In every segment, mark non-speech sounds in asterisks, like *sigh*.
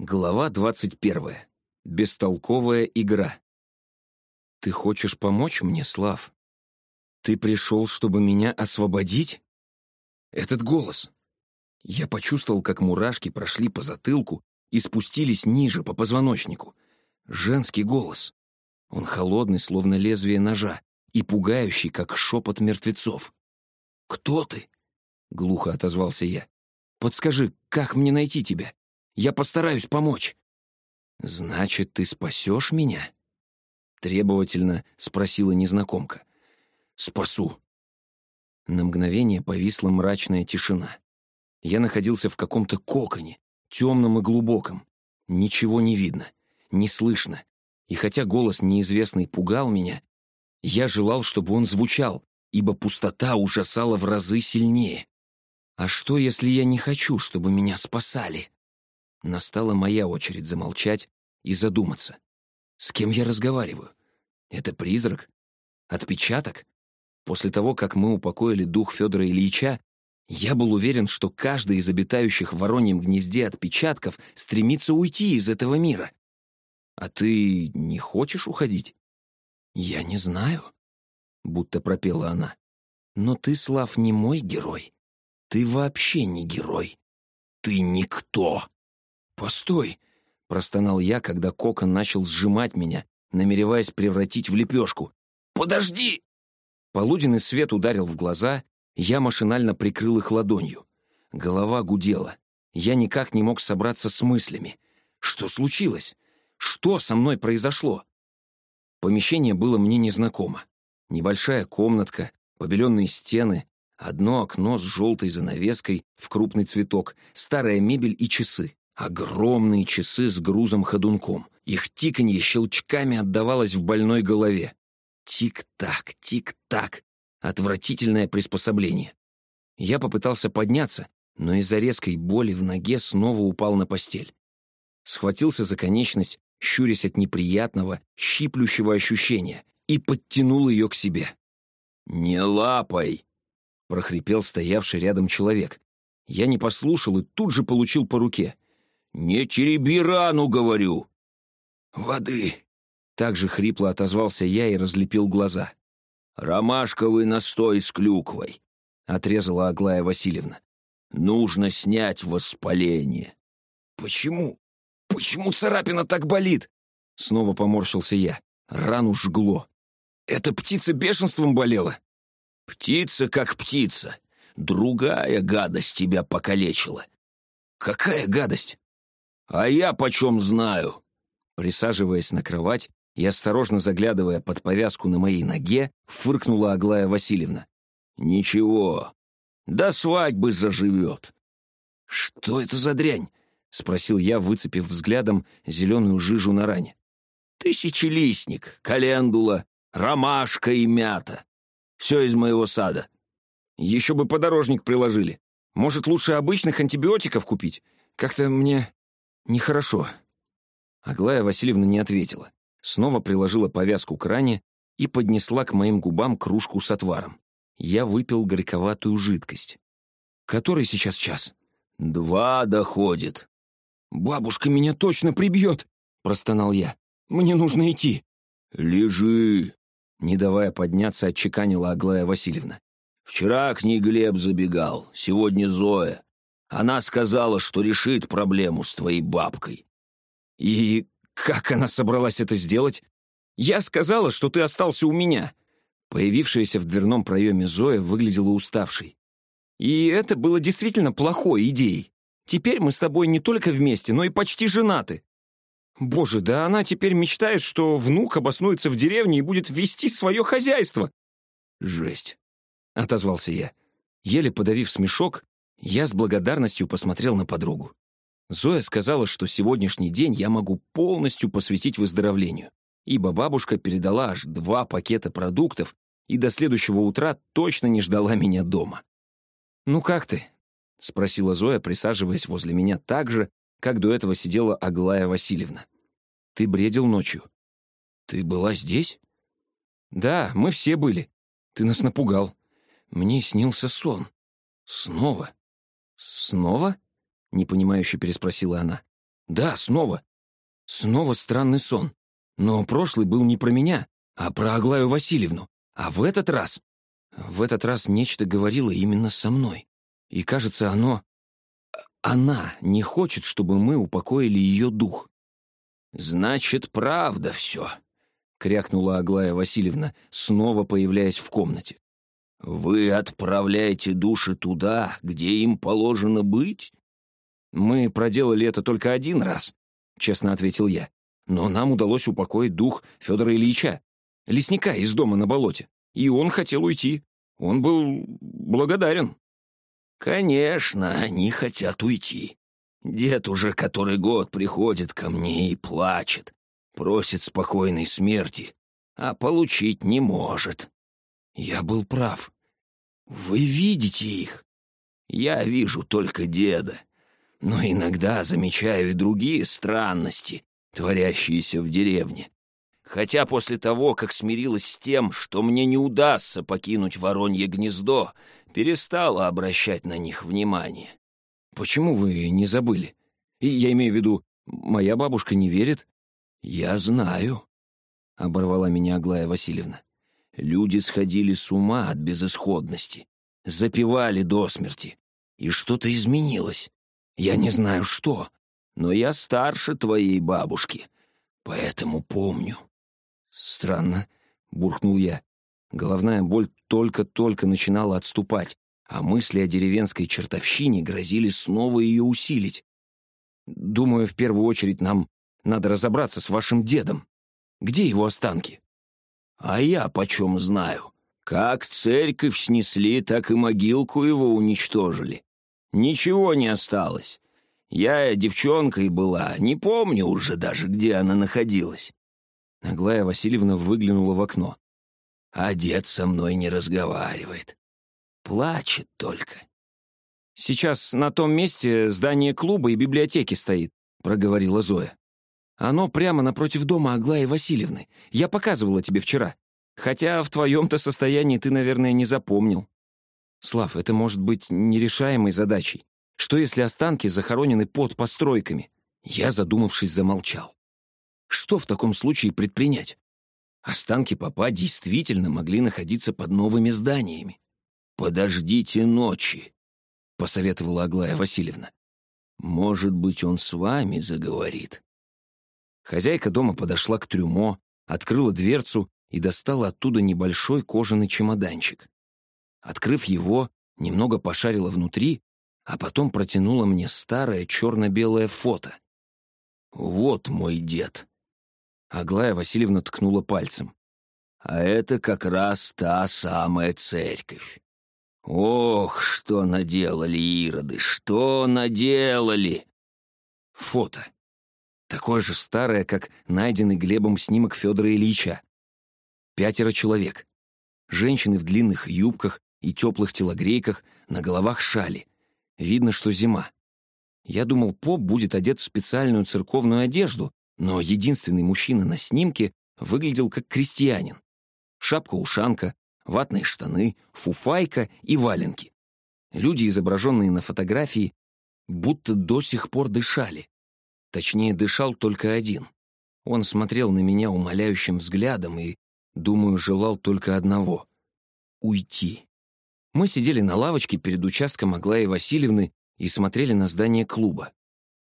Глава двадцать первая. Бестолковая игра. «Ты хочешь помочь мне, Слав? Ты пришел, чтобы меня освободить?» Этот голос. Я почувствовал, как мурашки прошли по затылку и спустились ниже, по позвоночнику. Женский голос. Он холодный, словно лезвие ножа, и пугающий, как шепот мертвецов. «Кто ты?» — глухо отозвался я. «Подскажи, как мне найти тебя? Я постараюсь помочь». «Значит, ты спасешь меня?» — требовательно спросила незнакомка. «Спасу». На мгновение повисла мрачная тишина. Я находился в каком-то коконе, темном и глубоком. Ничего не видно, не слышно. И хотя голос неизвестный пугал меня, я желал, чтобы он звучал, ибо пустота ужасала в разы сильнее. А что, если я не хочу, чтобы меня спасали? Настала моя очередь замолчать и задуматься. С кем я разговариваю? Это призрак? Отпечаток? После того, как мы упокоили дух Федора Ильича, я был уверен, что каждый из обитающих в вороньем гнезде отпечатков стремится уйти из этого мира. А ты не хочешь уходить? Я не знаю, — будто пропела она. Но ты, Слав, не мой герой. Ты вообще не герой. Ты никто. «Постой!» — простонал я, когда кокон начал сжимать меня, намереваясь превратить в лепешку. «Подожди!» Полуденный свет ударил в глаза, я машинально прикрыл их ладонью. Голова гудела. Я никак не мог собраться с мыслями. Что случилось? Что со мной произошло? Помещение было мне незнакомо. Небольшая комнатка, побеленные стены, одно окно с желтой занавеской в крупный цветок, старая мебель и часы. Огромные часы с грузом-ходунком. Их тиканье щелчками отдавалось в больной голове. Тик-так, тик-так. Отвратительное приспособление. Я попытался подняться, но из-за резкой боли в ноге снова упал на постель. Схватился за конечность, щурясь от неприятного, щиплющего ощущения, и подтянул ее к себе. «Не лапай!» — прохрипел стоявший рядом человек. Я не послушал и тут же получил по руке — «Не тереби рану, говорю!» «Воды!» Так же хрипло отозвался я и разлепил глаза. «Ромашковый настой с клюквой», — отрезала Аглая Васильевна. «Нужно снять воспаление». «Почему? Почему царапина так болит?» Снова поморщился я. Рану жгло. «Это птица бешенством болела?» «Птица как птица. Другая гадость тебя покалечила». «Какая гадость?» «А я почем знаю?» Присаживаясь на кровать и осторожно заглядывая под повязку на моей ноге, фыркнула Аглая Васильевна. «Ничего, до свадьбы заживет». «Что это за дрянь?» — спросил я, выцепив взглядом зеленую жижу на ране. «Тысячелистник, календула, ромашка и мята. Все из моего сада. Еще бы подорожник приложили. Может, лучше обычных антибиотиков купить? Как-то мне «Нехорошо». Аглая Васильевна не ответила. Снова приложила повязку к ране и поднесла к моим губам кружку с отваром. Я выпил горьковатую жидкость. «Который сейчас час?» «Два доходит». «Бабушка меня точно прибьет!» — простонал я. «Мне нужно идти». «Лежи!» — не давая подняться, отчеканила Аглая Васильевна. «Вчера к ней Глеб забегал, сегодня Зоя. Она сказала, что решит проблему с твоей бабкой». «И как она собралась это сделать?» «Я сказала, что ты остался у меня». Появившаяся в дверном проеме Зоя выглядела уставшей. «И это было действительно плохой идеей. Теперь мы с тобой не только вместе, но и почти женаты». «Боже, да она теперь мечтает, что внук обоснуется в деревне и будет вести свое хозяйство». «Жесть», — отозвался я. Еле подавив смешок, я с благодарностью посмотрел на подругу. Зоя сказала, что сегодняшний день я могу полностью посвятить выздоровлению, ибо бабушка передала аж два пакета продуктов и до следующего утра точно не ждала меня дома. «Ну как ты?» — спросила Зоя, присаживаясь возле меня так же, как до этого сидела Аглая Васильевна. «Ты бредил ночью?» «Ты была здесь?» «Да, мы все были. Ты нас напугал. Мне снился сон. Снова. «Снова?» — непонимающе переспросила она. Да, снова. Снова странный сон. Но прошлый был не про меня, а про Аглаю Васильевну. А в этот раз... В этот раз нечто говорило именно со мной. И, кажется, оно... Она не хочет, чтобы мы упокоили ее дух. «Значит, правда все», — крякнула Аглая Васильевна, снова появляясь в комнате. «Вы отправляете души туда, где им положено быть?» «Мы проделали это только один раз», — честно ответил я. «Но нам удалось упокоить дух Федора Ильича, лесника из дома на болоте, и он хотел уйти. Он был благодарен». «Конечно, они хотят уйти. Дед уже который год приходит ко мне и плачет, просит спокойной смерти, а получить не может. Я был прав. Вы видите их? Я вижу только деда, но иногда замечаю и другие странности, творящиеся в деревне. Хотя после того, как смирилась с тем, что мне не удастся покинуть воронье гнездо, перестала обращать на них внимание. Почему вы не забыли? Я имею в виду, моя бабушка не верит? Я знаю, — оборвала меня Аглая Васильевна. Люди сходили с ума от безысходности, запивали до смерти, и что-то изменилось. Я не знаю что, но я старше твоей бабушки, поэтому помню. Странно, — буркнул я. Головная боль только-только начинала отступать, а мысли о деревенской чертовщине грозили снова ее усилить. Думаю, в первую очередь нам надо разобраться с вашим дедом. Где его останки? А я почем знаю? Как церковь снесли, так и могилку его уничтожили. Ничего не осталось. Я девчонкой была, не помню уже даже, где она находилась. Аглая Васильевна выглянула в окно. А дед со мной не разговаривает. Плачет только. «Сейчас на том месте здание клуба и библиотеки стоит», — проговорила Зоя. «Оно прямо напротив дома Аглаи Васильевны. Я показывала тебе вчера. Хотя в твоем-то состоянии ты, наверное, не запомнил. Слав, это может быть нерешаемой задачей. Что если останки захоронены под постройками?» Я, задумавшись, замолчал. Что в таком случае предпринять? Останки папа действительно могли находиться под новыми зданиями. «Подождите ночи», — посоветовала Аглая Васильевна. «Может быть, он с вами заговорит». Хозяйка дома подошла к трюмо, открыла дверцу и достала оттуда небольшой кожаный чемоданчик. Открыв его, немного пошарила внутри, а потом протянула мне старое черно-белое фото. «Вот мой дед». Аглая Васильевна ткнула пальцем. «А это как раз та самая церковь. Ох, что наделали ироды, что наделали! Фото. Такое же старое, как найденный Глебом снимок Федора Ильича. Пятеро человек. Женщины в длинных юбках и теплых телогрейках, на головах шали. Видно, что зима. Я думал, поп будет одет в специальную церковную одежду, но единственный мужчина на снимке выглядел как крестьянин. Шапка-ушанка, ватные штаны, фуфайка и валенки. Люди, изображенные на фотографии, будто до сих пор дышали. Точнее, дышал только один. Он смотрел на меня умоляющим взглядом и, думаю, желал только одного — уйти. Мы сидели на лавочке перед участком Аглаи Васильевны и смотрели на здание клуба.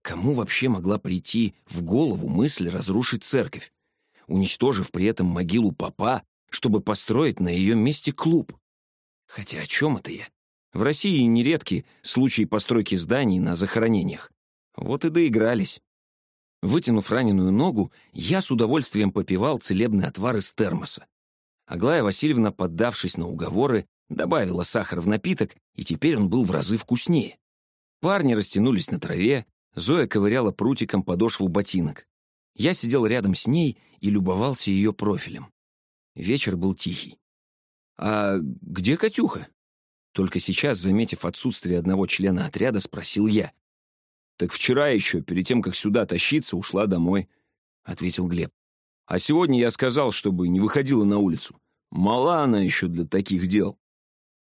Кому вообще могла прийти в голову мысль разрушить церковь, уничтожив при этом могилу папа чтобы построить на ее месте клуб. Хотя о чем это я? В России нередки случаи постройки зданий на захоронениях. Вот и доигрались. Вытянув раненую ногу, я с удовольствием попивал целебный отвар из термоса. Аглая Васильевна, поддавшись на уговоры, добавила сахар в напиток, и теперь он был в разы вкуснее. Парни растянулись на траве, Зоя ковыряла прутиком подошву ботинок. Я сидел рядом с ней и любовался ее профилем. Вечер был тихий. «А где Катюха?» Только сейчас, заметив отсутствие одного члена отряда, спросил я. «Так вчера еще, перед тем, как сюда тащиться, ушла домой», — ответил Глеб. «А сегодня я сказал, чтобы не выходила на улицу. Мала она еще для таких дел».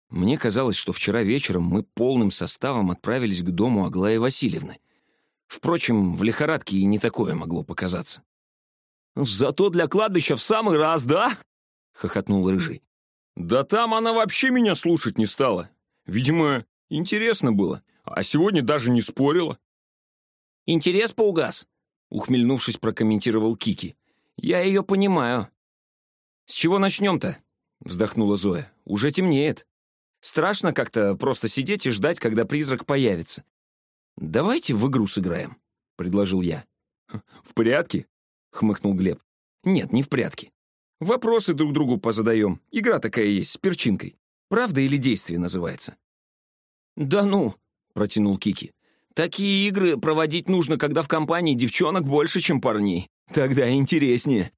Мне казалось, что вчера вечером мы полным составом отправились к дому Аглаи Васильевны. Впрочем, в лихорадке и не такое могло показаться. «Зато для кладбища в самый раз, да?» — хохотнул Рыжий. «Да там она вообще меня слушать не стала. Видимо, интересно было, а сегодня даже не спорила». «Интерес поугас», — ухмельнувшись, прокомментировал Кики. «Я ее понимаю». «С чего начнем-то?» — вздохнула Зоя. «Уже темнеет. Страшно как-то просто сидеть и ждать, когда призрак появится. «Давайте в игру сыграем», — предложил я. «В прятки?» — хмыкнул Глеб. «Нет, не в прятки. Вопросы друг другу позадаем. Игра такая есть, с перчинкой. Правда или действие называется». «Да ну», — протянул Кики. «Такие игры проводить нужно, когда в компании девчонок больше, чем парней. Тогда интереснее».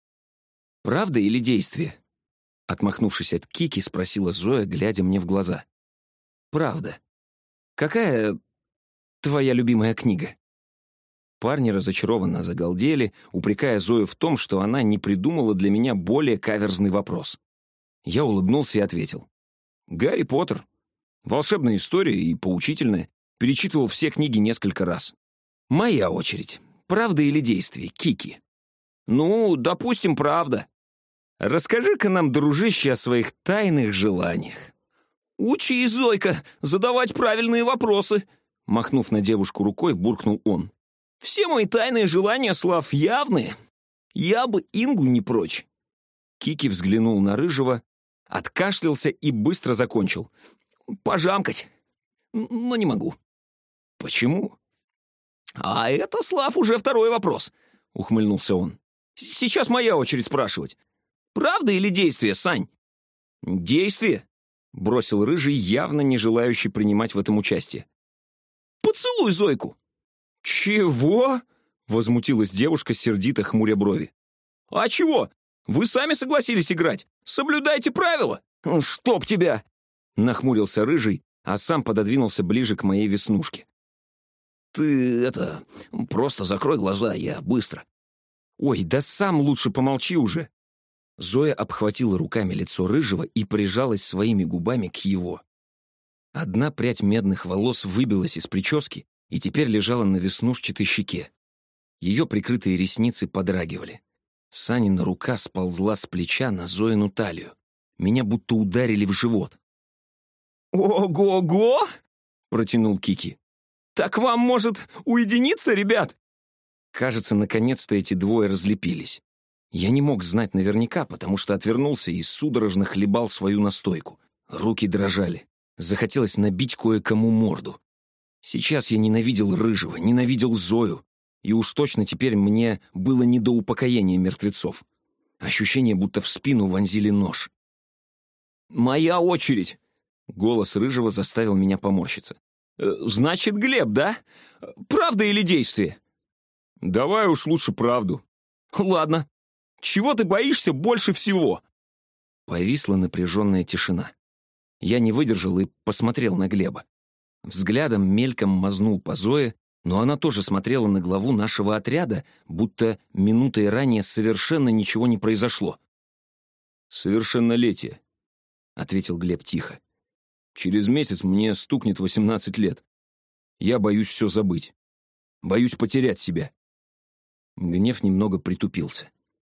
«Правда или действие?» Отмахнувшись от Кики, спросила Зоя, глядя мне в глаза. «Правда. Какая твоя любимая книга?» Парни разочарованно загалдели, упрекая Зою в том, что она не придумала для меня более каверзный вопрос. Я улыбнулся и ответил. «Гарри Поттер. Волшебная история и поучительная. Перечитывал все книги несколько раз. Моя очередь. Правда или действие, Кики?» «Ну, допустим, правда». «Расскажи-ка нам, дружище, о своих тайных желаниях». «Учи, Зойка, задавать правильные вопросы», Махнув на девушку рукой, буркнул он. «Все мои тайные желания, Слав, явные. Я бы Ингу не прочь». Кики взглянул на Рыжего, откашлялся и быстро закончил. «Пожамкать. Но не могу». «Почему?» «А это, Слав, уже второй вопрос», — ухмыльнулся он. «Сейчас моя очередь спрашивать. Правда или действие, Сань?» «Действие», — бросил Рыжий, явно не желающий принимать в этом участие. Поцелуй Зойку!» «Чего?» — возмутилась девушка, сердито хмуря брови. «А чего? Вы сами согласились играть. Соблюдайте правила!» «Чтоб тебя!» — нахмурился Рыжий, а сам пододвинулся ближе к моей веснушке. «Ты, это, просто закрой глаза, я быстро». «Ой, да сам лучше помолчи уже!» Зоя обхватила руками лицо Рыжего и прижалась своими губами к его. Одна прядь медных волос выбилась из прически и теперь лежала на веснушчатой щеке. Ее прикрытые ресницы подрагивали. Санина рука сползла с плеча на Зоину талию. Меня будто ударили в живот. «Ого-го!» — протянул Кики. «Так вам, может, уединиться, ребят?» Кажется, наконец-то эти двое разлепились. Я не мог знать наверняка, потому что отвернулся и судорожно хлебал свою настойку. Руки дрожали. Захотелось набить кое-кому морду. Сейчас я ненавидел Рыжего, ненавидел Зою, и уж точно теперь мне было не до упокоения мертвецов. Ощущение, будто в спину вонзили нож. «Моя очередь!» — голос Рыжего заставил меня поморщиться. «Э, «Значит, Глеб, да? Правда или действие?» «Давай уж лучше правду». *laughs* «Ладно. Чего ты боишься больше всего?» Повисла напряженная тишина. Я не выдержал и посмотрел на Глеба. Взглядом мельком мазнул по Зое, но она тоже смотрела на главу нашего отряда, будто минутой ранее совершенно ничего не произошло. «Совершеннолетие», — ответил Глеб тихо. «Через месяц мне стукнет восемнадцать лет. Я боюсь все забыть. Боюсь потерять себя». Гнев немного притупился.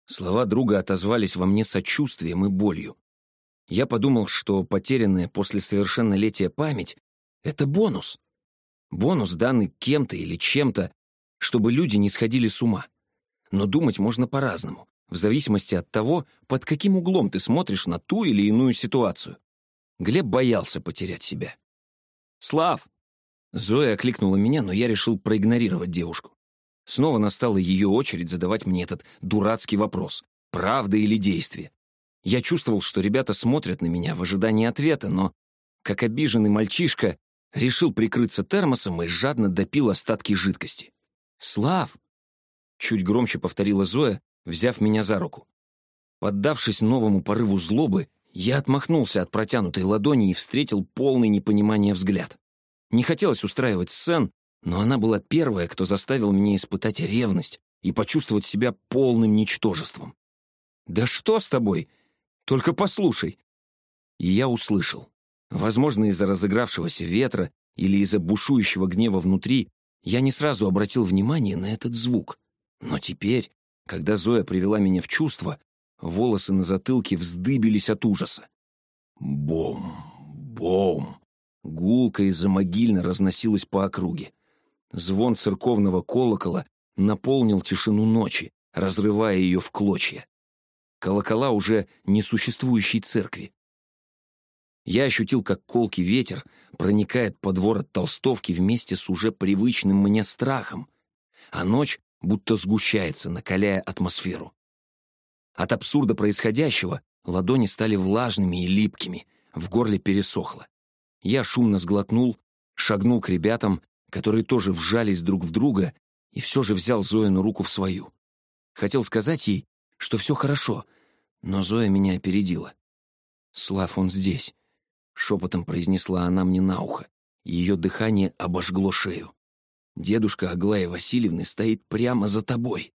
Слова друга отозвались во мне сочувствием и болью. Я подумал, что потерянная после совершеннолетия память — это бонус. Бонус, данный кем-то или чем-то, чтобы люди не сходили с ума. Но думать можно по-разному, в зависимости от того, под каким углом ты смотришь на ту или иную ситуацию. Глеб боялся потерять себя. «Слав!» Зоя окликнула меня, но я решил проигнорировать девушку. Снова настала ее очередь задавать мне этот дурацкий вопрос — правда или действие. Я чувствовал, что ребята смотрят на меня в ожидании ответа, но, как обиженный мальчишка, решил прикрыться термосом и жадно допил остатки жидкости. «Слав!» — чуть громче повторила Зоя, взяв меня за руку. Поддавшись новому порыву злобы, я отмахнулся от протянутой ладони и встретил полный непонимания взгляд. Не хотелось устраивать сцен, но она была первая, кто заставил меня испытать ревность и почувствовать себя полным ничтожеством. «Да что с тобой?» Только послушай». И я услышал. Возможно, из-за разыгравшегося ветра или из-за бушующего гнева внутри, Я не сразу обратил внимание на этот звук, но теперь, когда Зоя привела меня в чувство, волосы на затылке вздыбились от ужаса. Бом, бом. Гулко из-за могильно разносилась по округе. Звон церковного колокола наполнил тишину ночи, разрывая ее в клочья. Колокола уже несуществующей церкви. Я ощутил, как колкий ветер проникает под ворот толстовки вместе с уже привычным мне страхом, а ночь будто сгущается, накаляя атмосферу. От абсурда происходящего ладони стали влажными и липкими, в горле пересохло. Я шумно сглотнул, шагнул к ребятам, которые тоже вжались друг в друга, и все же взял Зоину руку в свою. Хотел сказать ей, что все хорошо, но Зоя меня опередила. «Слав, он здесь», — шепотом произнесла она мне на ухо. Ее дыхание обожгло шею. «Дедушка Аглая Васильевны стоит прямо за тобой».